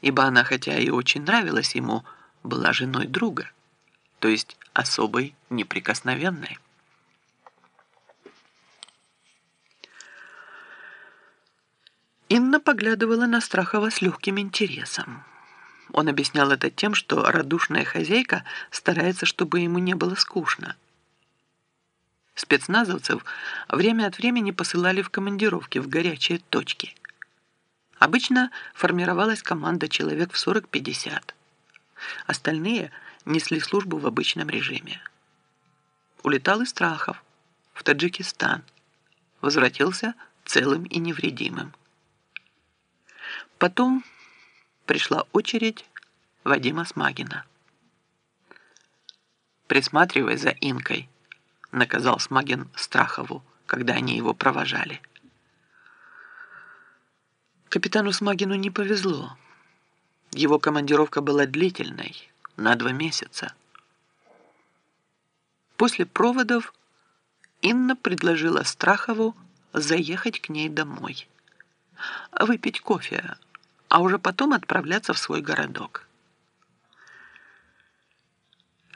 ибо она, хотя и очень нравилась ему, была женой друга, то есть особой неприкосновенной. Инна поглядывала на Страхова с легким интересом. Он объяснял это тем, что радушная хозяйка старается, чтобы ему не было скучно. Спецназовцев время от времени посылали в командировки в горячие точки. Обычно формировалась команда человек в 40-50. Остальные несли службу в обычном режиме. Улетал из Страхов в Таджикистан. Возвратился целым и невредимым. Потом пришла очередь Вадима Смагина. «Присматривай за Инкой», — наказал Смагин Страхову, когда они его провожали. Капитану Смагину не повезло. Его командировка была длительной, на два месяца. После проводов Инна предложила Страхову заехать к ней домой, выпить кофе, а уже потом отправляться в свой городок.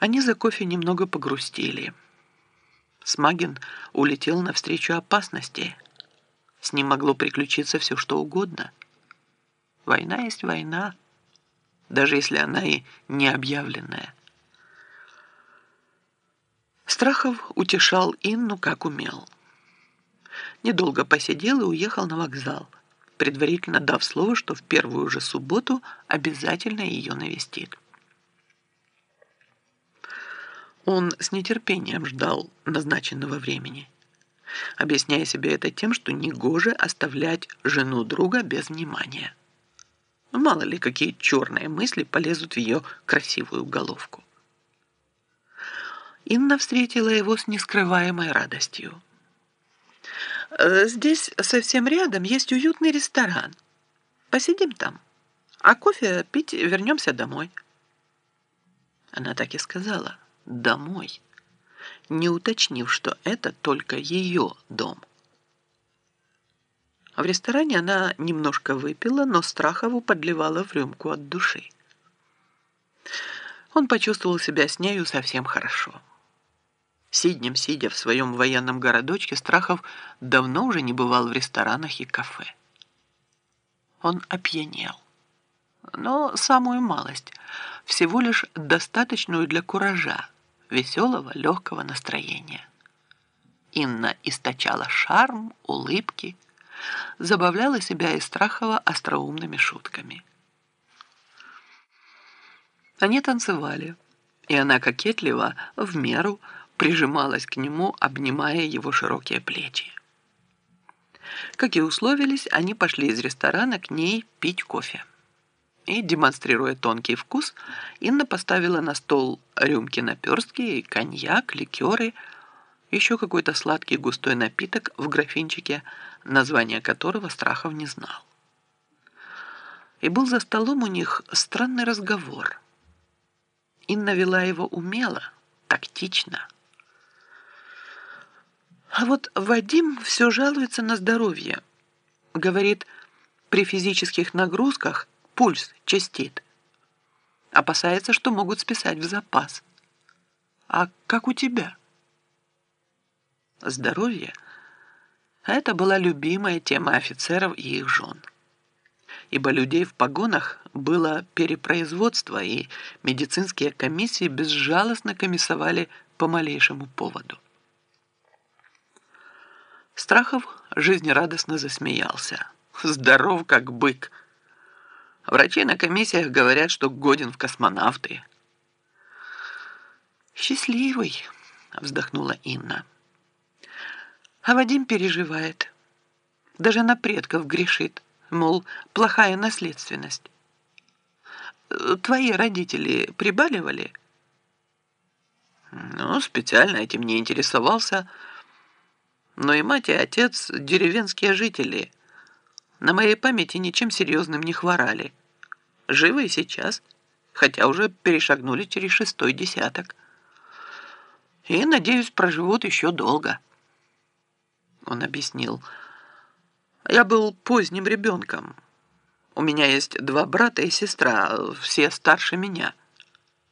Они за кофе немного погрустили. Смагин улетел навстречу опасности. С ним могло приключиться все, что угодно. Война есть война, даже если она и не объявленная. Страхов утешал Инну, как умел. Недолго посидел и уехал на вокзал – предварительно дав слово, что в первую же субботу обязательно ее навестит. Он с нетерпением ждал назначенного времени, объясняя себе это тем, что негоже оставлять жену друга без внимания. Мало ли, какие черные мысли полезут в ее красивую головку. Инна встретила его с нескрываемой радостью. Э, здесь совсем рядом есть уютный ресторан. Посидим там, а кофе пить вернемся домой. Она так и сказала «домой», не уточнив, что это только ее дом. В ресторане она немножко выпила, но Страхову подливала в рюмку от души. Он почувствовал себя с нею совсем хорошо. Сиднем, сидя в своем военном городочке, Страхов давно уже не бывал в ресторанах и кафе. Он опьянел. Но самую малость, всего лишь достаточную для куража, веселого, легкого настроения. Инна источала шарм, улыбки, забавляла себя и Страхова остроумными шутками. Они танцевали, и она кокетливо, в меру, прижималась к нему, обнимая его широкие плечи. Как и условились, они пошли из ресторана к ней пить кофе. И, демонстрируя тонкий вкус, Инна поставила на стол рюмки наперстки, коньяк, ликеры, еще какой-то сладкий густой напиток в графинчике, название которого Страхов не знал. И был за столом у них странный разговор. Инна вела его умело, тактично, а вот Вадим все жалуется на здоровье. Говорит, при физических нагрузках пульс частит. Опасается, что могут списать в запас. А как у тебя? Здоровье – это была любимая тема офицеров и их жен. Ибо людей в погонах было перепроизводство, и медицинские комиссии безжалостно комиссовали по малейшему поводу. Страхов жизнерадостно засмеялся. Здоров, как бык. Врачи на комиссиях говорят, что годен в космонавты. «Счастливый», — вздохнула Инна. А Вадим переживает. Даже на предков грешит, мол, плохая наследственность. Твои родители прибаливали? Ну, специально этим не интересовался, — но и мать, и отец – деревенские жители. На моей памяти ничем серьезным не хворали. Живы и сейчас, хотя уже перешагнули через шестой десяток. И, надеюсь, проживут еще долго. Он объяснил. Я был поздним ребенком. У меня есть два брата и сестра, все старше меня.